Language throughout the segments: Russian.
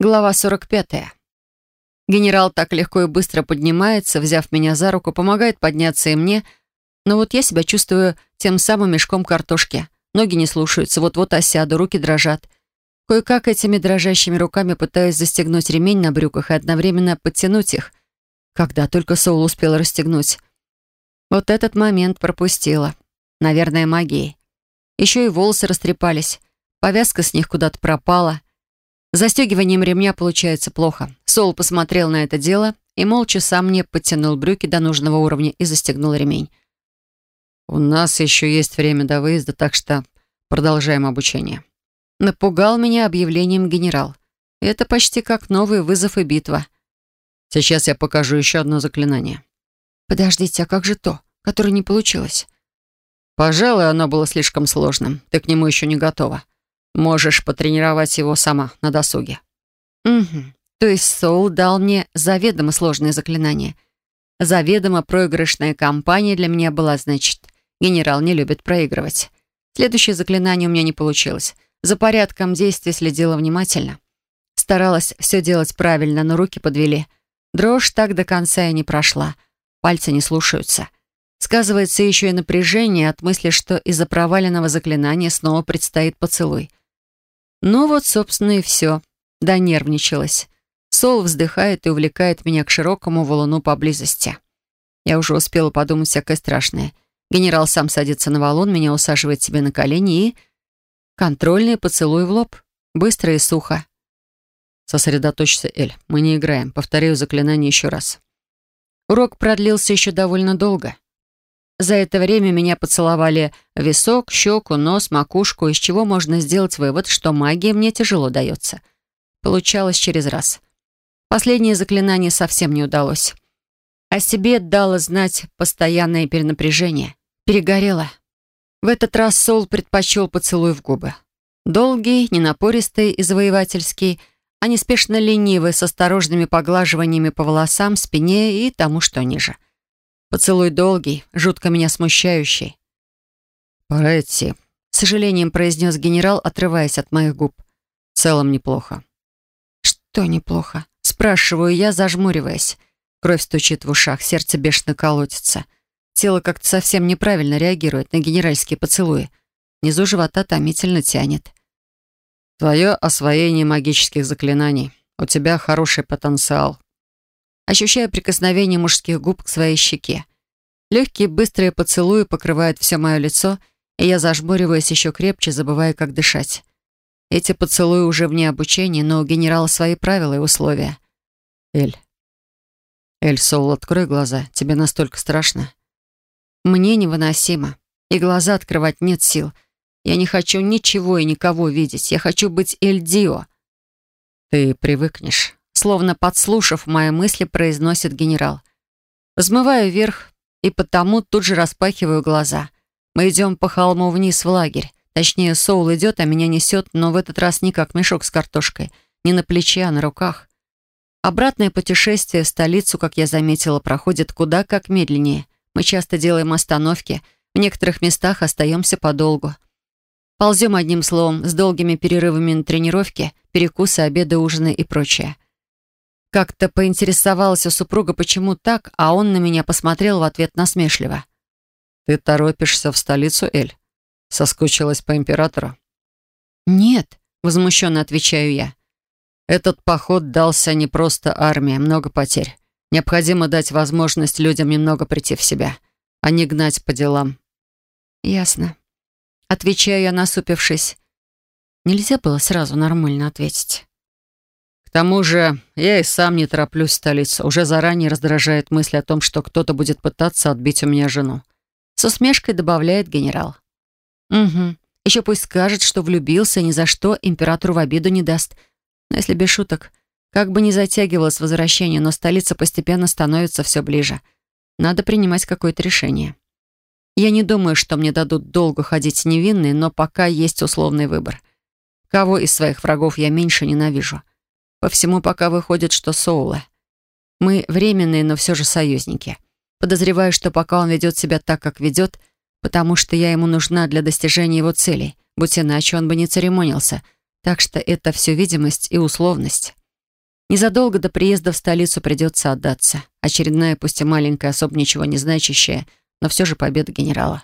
Глава 45. Генерал так легко и быстро поднимается, взяв меня за руку, помогает подняться и мне, но вот я себя чувствую тем самым мешком картошки. Ноги не слушаются, вот-вот осяду, руки дрожат. Кое-как этими дрожащими руками пытаюсь застегнуть ремень на брюках и одновременно подтянуть их. Когда только Соул успел расстегнуть. Вот этот момент пропустила. Наверное, магией. Еще и волосы растрепались. Повязка с них куда-то пропала. Застегиванием ремня получается плохо. Сол посмотрел на это дело и молча сам мне подтянул брюки до нужного уровня и застегнул ремень. «У нас еще есть время до выезда, так что продолжаем обучение». Напугал меня объявлением генерал. Это почти как новый вызов и битва. Сейчас я покажу еще одно заклинание. Подождите, а как же то, которое не получилось? Пожалуй, оно было слишком сложным. Ты к нему еще не готова. Можешь потренировать его сама на досуге». «Угу. То есть Соул дал мне заведомо сложное заклинание. Заведомо проигрышная кампания для меня была, значит. Генерал не любит проигрывать. Следующее заклинание у меня не получилось. За порядком действий следила внимательно. Старалась все делать правильно, но руки подвели. Дрожь так до конца и не прошла. Пальцы не слушаются. Сказывается еще и напряжение от мысли, что из-за проваленного заклинания снова предстоит поцелуй. Ну вот, собственно, и все. Да нервничалась. Сол вздыхает и увлекает меня к широкому валуну поблизости. Я уже успела подумать всякое страшное. Генерал сам садится на валун, меня усаживает себе на колени и... Контрольный поцелуй в лоб. Быстро и сухо. Сосредоточься, Эль. Мы не играем. Повторяю заклинание еще раз. Урок продлился еще довольно долго. За это время меня поцеловали висок, щеку, нос, макушку, из чего можно сделать вывод, что магия мне тяжело дается. Получалось через раз. Последнее заклинание совсем не удалось. О себе дало знать постоянное перенапряжение. Перегорело. В этот раз Сол предпочел поцелуй в губы. Долгий, ненапористый и завоевательский, а неспешно ленивый, с осторожными поглаживаниями по волосам, спине и тому, что ниже. Поцелуй долгий, жутко меня смущающий. «Пора идти», — с сожалением произнес генерал, отрываясь от моих губ. «В целом неплохо». «Что неплохо?» — спрашиваю я, зажмуриваясь. Кровь стучит в ушах, сердце бешено колотится. Тело как-то совсем неправильно реагирует на генеральские поцелуи. Внизу живота томительно тянет. «Твое освоение магических заклинаний. У тебя хороший потенциал», ощущая прикосновение мужских губ к своей щеке. Легкие быстрые поцелуи покрывают все мое лицо, и я зажмуриваюсь еще крепче, забывая, как дышать. Эти поцелуи уже вне обучения, но у генерала свои правила и условия. Эль. Эль, Соул, открой глаза. Тебе настолько страшно? Мне невыносимо. И глаза открывать нет сил. Я не хочу ничего и никого видеть. Я хочу быть Эль Дио. Ты привыкнешь словно подслушав мои мысли, произносит генерал. Взмываю вверх и потому тут же распахиваю глаза. Мы идем по холму вниз в лагерь. Точнее, Соул идет, а меня несет, но в этот раз не как мешок с картошкой. Не на плече, а на руках. Обратное путешествие в столицу, как я заметила, проходит куда как медленнее. Мы часто делаем остановки, в некоторых местах остаемся подолгу. Ползем одним словом, с долгими перерывами на тренировки, перекусы, обеды, ужины и прочее. Как-то поинтересовалась у супруга, почему так, а он на меня посмотрел в ответ насмешливо. «Ты торопишься в столицу, Эль? Соскучилась по императору?» «Нет», — возмущенно отвечаю я. «Этот поход дался не просто армии, много потерь. Необходимо дать возможность людям немного прийти в себя, а не гнать по делам». «Ясно». Отвечаю я, насупившись. Нельзя было сразу нормально ответить тому же я и сам не тороплюсь в столицу. Уже заранее раздражает мысль о том, что кто-то будет пытаться отбить у меня жену. С усмешкой добавляет генерал. Угу. Еще пусть скажет, что влюбился ни за что императору в обиду не даст. Но если без шуток, как бы ни затягивалось возвращение, но столица постепенно становится все ближе. Надо принимать какое-то решение. Я не думаю, что мне дадут долго ходить невинной, но пока есть условный выбор. Кого из своих врагов я меньше ненавижу — по всему пока выходит, что Соула. Мы временные, но все же союзники. Подозреваю, что пока он ведет себя так, как ведет, потому что я ему нужна для достижения его целей. Будь иначе, он бы не церемонился. Так что это все видимость и условность. Незадолго до приезда в столицу придется отдаться. Очередная, пусть и маленькая, особо ничего не значащая, но все же победа генерала.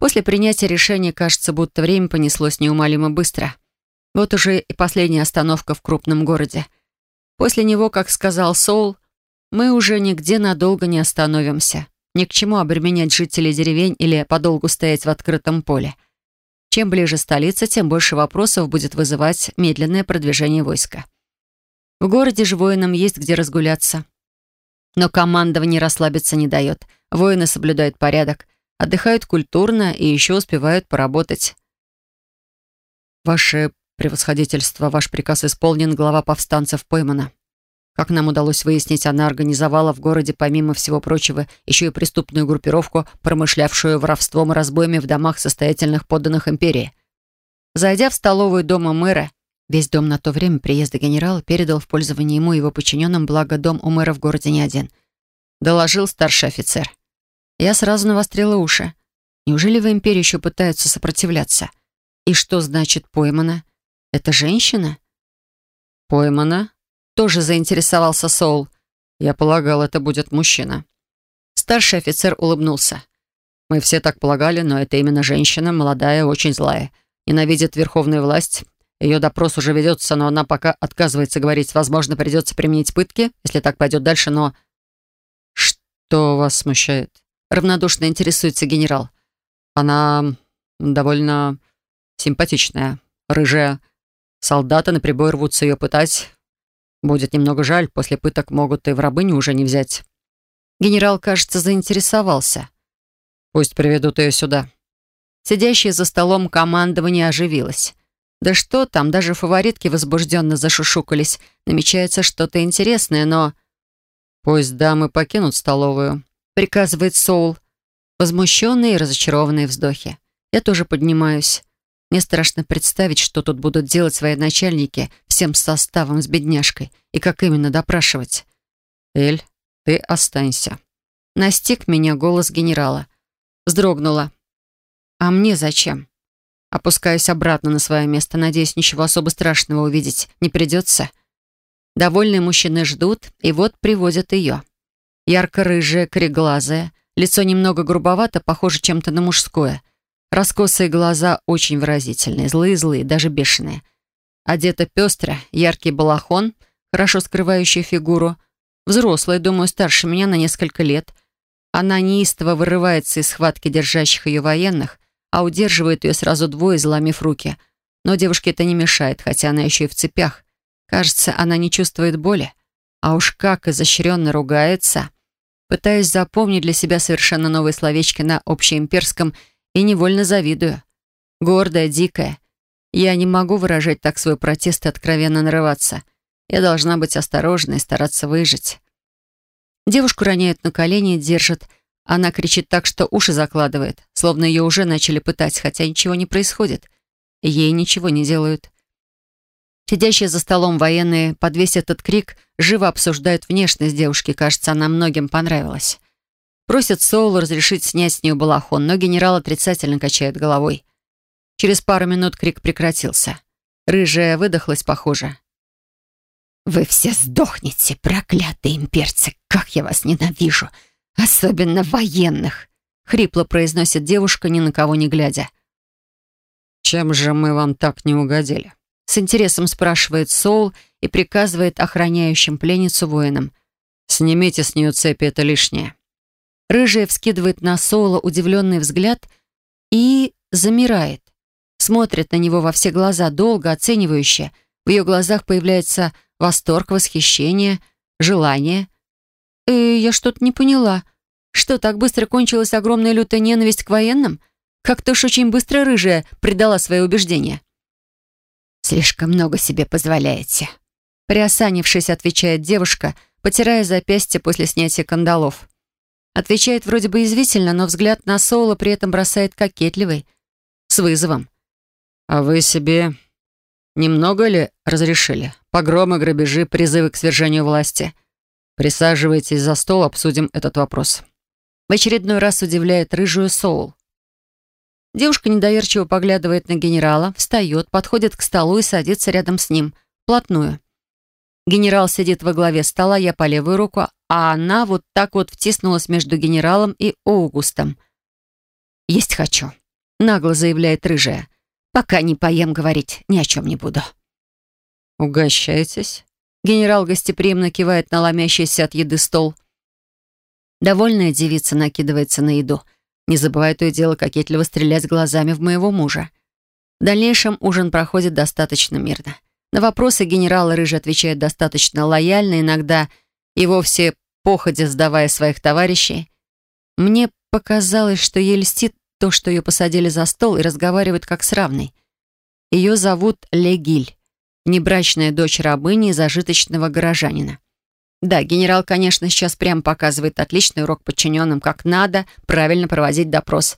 После принятия решения кажется, будто время понеслось неумолимо быстро. Вот уже и последняя остановка в крупном городе. После него, как сказал Соул, мы уже нигде надолго не остановимся. Ни к чему обременять жителей деревень или подолгу стоять в открытом поле. Чем ближе столица, тем больше вопросов будет вызывать медленное продвижение войска. В городе же воинам есть где разгуляться. Но командование расслабиться не дает. Воины соблюдают порядок, отдыхают культурно и еще успевают поработать. «Ваше превосходительство, ваш приказ исполнен, глава повстанцев поймана», как нам удалось выяснить, она организовала в городе, помимо всего прочего, еще и преступную группировку, промышлявшую воровством и разбоями в домах состоятельных подданных империи. Зайдя в столовую дома мэра, Весь дом на то время приезда генерала передал в пользование ему и его подчиненным, благо дом у мэра в городе не один. Доложил старший офицер. Я сразу навострила уши. Неужели в империи еще пытаются сопротивляться? И что значит «поймана»? Это женщина? «Поймана?» Тоже заинтересовался Соул. Я полагал, это будет мужчина. Старший офицер улыбнулся. Мы все так полагали, но это именно женщина, молодая, очень злая. Ненавидит верховную власть, ее допрос уже ведется, но она пока отказывается говорить. Возможно, придется применить пытки, если так пойдет дальше, но... Что вас смущает? Равнодушно интересуется генерал. Она довольно симпатичная, рыжая. Солдаты на прибой рвутся ее пытать. Будет немного жаль, после пыток могут и в рабыню уже не взять. Генерал, кажется, заинтересовался. Пусть приведут ее сюда. Сидящая за столом командование оживилось. Да что там, даже фаворитки возбужденно зашушукались. Намечается что-то интересное, но... «Пусть дамы покинут столовую», — приказывает Соул. Возмущенные и разочарованные вздохи. Я тоже поднимаюсь. Мне страшно представить, что тут будут делать свои начальники всем составом с бедняжкой и как именно допрашивать. «Эль, ты останься». Настиг меня голос генерала. Вздрогнула. «А мне зачем?» Опускаюсь обратно на свое место, надеюсь, ничего особо страшного увидеть не придется. Довольные мужчины ждут, и вот приводят ее. Ярко-рыжая, кореглазая, лицо немного грубовато, похоже чем-то на мужское. Раскосые глаза очень выразительные, злые-злые, даже бешеные. Одета пестро, яркий балахон, хорошо скрывающий фигуру. Взрослая, думаю, старше меня на несколько лет. Она неистово вырывается из схватки держащих ее военных, а удерживает ее сразу двое, заломив руки. Но девушке это не мешает, хотя она еще и в цепях. Кажется, она не чувствует боли. А уж как изощренно ругается. Пытаюсь запомнить для себя совершенно новые словечки на общеимперском и невольно завидую. Гордая, дикая. Я не могу выражать так свой протест и откровенно нарываться. Я должна быть осторожной и стараться выжить. Девушку роняют на колени и держат, она кричит так, что уши закладывает, словно ее уже начали пытать, хотя ничего не происходит. Ей ничего не делают. Сидящие за столом военные, подвесь этот крик, живо обсуждают внешность девушки. Кажется, она многим понравилась. Просят Соулу разрешить снять с нее балахон, но генерал отрицательно качает головой. Через пару минут крик прекратился. Рыжая выдохлась, похоже. «Вы все сдохнете, проклятые имперцы! Как я вас ненавижу! «Особенно военных», — хрипло произносит девушка, ни на кого не глядя. «Чем же мы вам так не угодили?» С интересом спрашивает Соул и приказывает охраняющим пленницу воинам. «Снимите с нее цепи, это лишнее». Рыжая вскидывает на Соула удивленный взгляд и замирает. Смотрит на него во все глаза, долго, оценивающе. В ее глазах появляется восторг, восхищение, желание — «Э, я что-то не поняла. Что, так быстро кончилась огромная лютая ненависть к военным? Как-то уж очень быстро рыжая предала свои убеждения». «Слишком много себе позволяете», — приосанившись, отвечает девушка, потирая запястье после снятия кандалов. Отвечает вроде бы извительно, но взгляд на Соула при этом бросает кокетливый, с вызовом. «А вы себе немного ли разрешили? Погромы, грабежи, призывы к свержению власти?» Присаживайтесь за стол, обсудим этот вопрос. В очередной раз удивляет рыжую Соул. Девушка недоверчиво поглядывает на генерала, встает, подходит к столу и садится рядом с ним, вплотную. Генерал сидит во главе стола, я по левую руку, а она вот так вот втиснулась между генералом и Оугустом. «Есть хочу», — нагло заявляет рыжая. «Пока не поем говорить, ни о чем не буду». «Угощайтесь». Генерал гостеприимно кивает на ломящийся от еды стол. Довольная девица накидывается на еду. Не забывая то и дело кокетливо стрелять глазами в моего мужа. В дальнейшем ужин проходит достаточно мирно. На вопросы генерала Рыжий отвечает достаточно лояльно, иногда и вовсе походя сдавая своих товарищей. Мне показалось, что ей льстит то, что ее посадили за стол и разговаривают как с равной. Ее зовут Легиль, небрачная дочь рабыни и зажиточного горожанина. Да, генерал, конечно, сейчас прямо показывает отличный урок подчиненным, как надо правильно проводить допрос.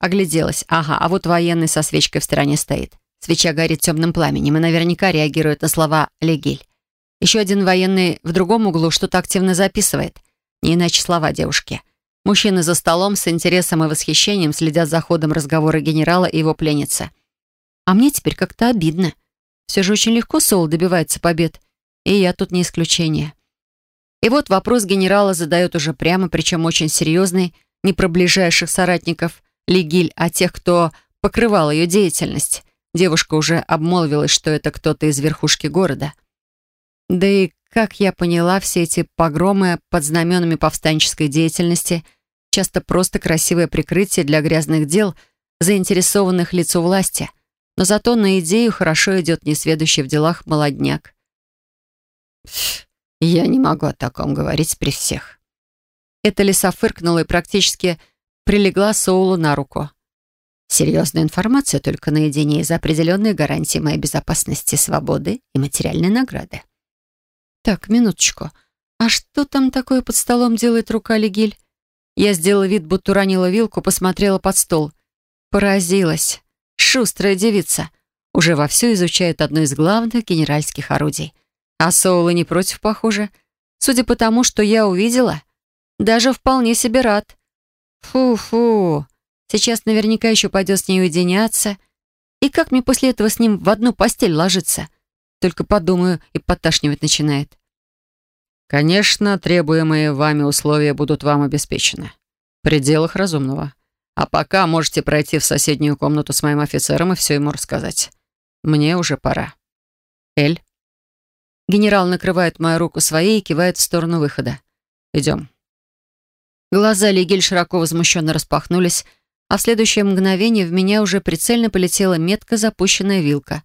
Огляделась. Ага, а вот военный со свечкой в стороне стоит. Свеча горит темным пламенем и наверняка реагирует на слова Легиль. Еще один военный в другом углу что-то активно записывает. Не иначе слова девушки. Мужчины за столом с интересом и восхищением следят за ходом разговора генерала и его пленницы. А мне теперь как-то обидно. Все же очень легко Соул добивается побед. И я тут не исключение. И вот вопрос генерала задает уже прямо, причем очень серьезный, не про ближайших соратников Лигиль, а тех, кто покрывал ее деятельность. Девушка уже обмолвилась, что это кто-то из верхушки города. Да и, как я поняла, все эти погромы под знаменами повстанческой деятельности часто просто красивое прикрытие для грязных дел заинтересованных лиц у власти. Но зато на идею хорошо идет несведущий в делах молодняк. «Я не могу о таком говорить при всех». Эта лиса фыркнула и практически прилегла Соулу на руку. «Серьезная информация только наедине из определенной гарантии моей безопасности, свободы и материальной награды». «Так, минуточку. А что там такое под столом делает рука Легиль?» Я сделала вид, будто уронила вилку, посмотрела под стол. Поразилась. Шустрая девица. Уже вовсю изучает одно из главных генеральских орудий — а Соула не против, похоже. Судя по тому, что я увидела, даже вполне себе рад. Фу-фу. Сейчас наверняка еще пойдет с ней уединяться. И как мне после этого с ним в одну постель ложиться? Только подумаю, и подташнивать начинает. Конечно, требуемые вами условия будут вам обеспечены. В пределах разумного. А пока можете пройти в соседнюю комнату с моим офицером и все ему рассказать. Мне уже пора. Эль? Генерал накрывает мою руку своей и кивает в сторону выхода. «Идем». Глаза Лигель широко возмущенно распахнулись, а в следующее мгновение в меня уже прицельно полетела метко запущенная вилка.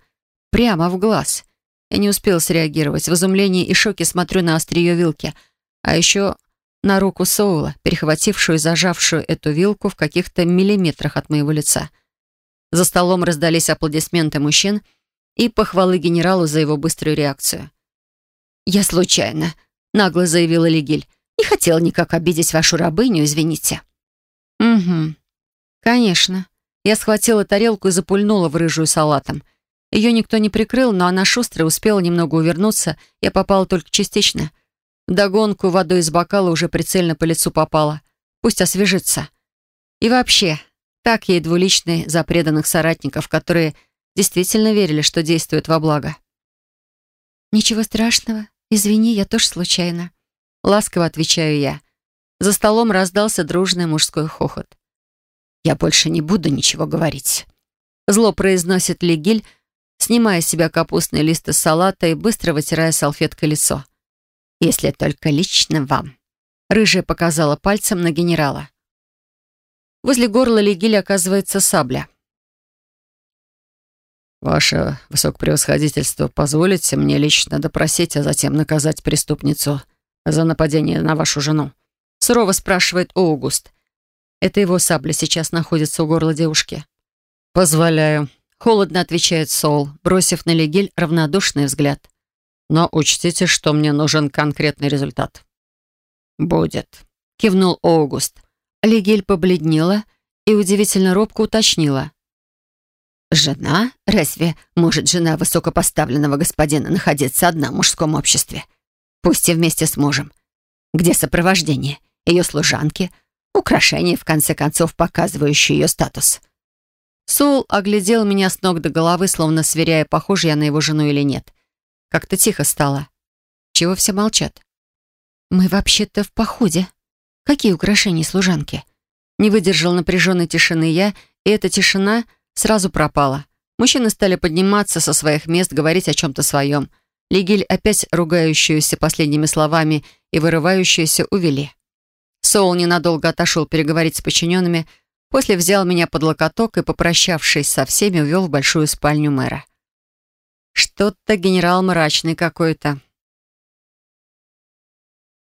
Прямо в глаз. Я не успела среагировать. В изумлении и шоке смотрю на острие вилки. А еще на руку Соула, перехватившую и зажавшую эту вилку в каких-то миллиметрах от моего лица. За столом раздались аплодисменты мужчин и похвалы генералу за его быструю реакцию. «Я случайно», — нагло заявила Лигель. «Не хотела никак обидеть вашу рабыню, извините». «Угу. Конечно». Я схватила тарелку и запульнула в рыжую салатом. Ее никто не прикрыл, но она шустро успела немного увернуться. Я попала только частично. Догонку водой из бокала уже прицельно по лицу попала. Пусть освежится. И вообще, так ей двуличный за преданных соратников, которые действительно верили, что действуют во благо. «Ничего страшного», «Извини, я тоже случайно». Ласково отвечаю я. За столом раздался дружный мужской хохот. «Я больше не буду ничего говорить». Зло произносит Лигиль, снимая с себя капустный лист из салата и быстро вытирая салфеткой лицо. «Если только лично вам». Рыжая показала пальцем на генерала. Возле горла Лигиль оказывается сабля. «Ваше высокопревосходительство, позволите мне лично допросить, а затем наказать преступницу за нападение на вашу жену?» Сурово спрашивает Оугуст. Это его сабля сейчас находится у горла девушки. «Позволяю», — холодно отвечает Соул, бросив на Легель равнодушный взгляд. «Но учтите, что мне нужен конкретный результат». «Будет», — кивнул Оугуст. Легель побледнела и удивительно робко уточнила. «Жена? Разве может жена высокопоставленного господина находиться одна в мужском обществе? Пусть и вместе с мужем. Где сопровождение? Ее служанки? Украшения, в конце концов, показывающие ее статус?» Сол оглядел меня с ног до головы, словно сверяя, похожа я на его жену или нет. Как-то тихо стало. Чего все молчат? «Мы вообще-то в походе. Какие украшения служанки?» Не выдержал напряженной тишины я, и эта тишина сразу пропала. Мужчины стали подниматься со своих мест, говорить о чем-то своем. Лигель, опять ругающуюся последними словами и вырывающуюся, увели. Соул ненадолго отошел переговорить с подчиненными, после взял меня под локоток и, попрощавшись со всеми, увел в большую спальню мэра. Что-то генерал мрачный какой-то.